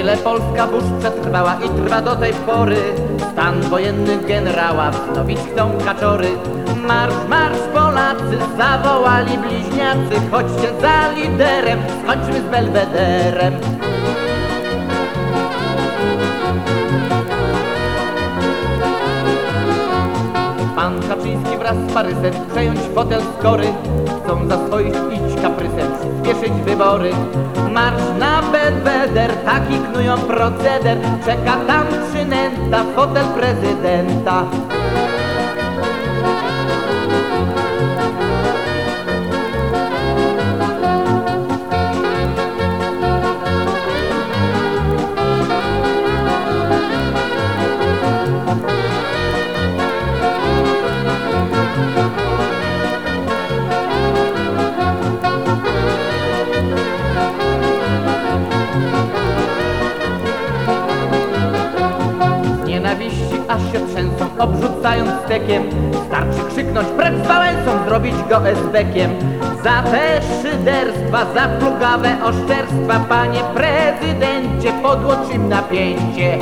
Polska burz przetrwała i trwa do tej pory. Stan wojenny generała wznowić chcą kaczory. Marsz, marsz Polacy, zawołali bliźniacy, chodźcie za liderem, skończmy z Belwederem. Pan Kaczyński wraz z Parysem przejąć fotel skory Chcą zaswoić iść kaprysem, spieszyć wybory. Marsz na Belweder, taki knują proceder. Czeka tam przynęta, fotel prezydenta aż się trzęsą, obrzucając stekiem. Starczy krzyknąć precz z Wałęsą, zrobić go esbekiem. Za te szyderstwa, za plugawe oszczerstwa Panie prezydencie, podłącz im napięcie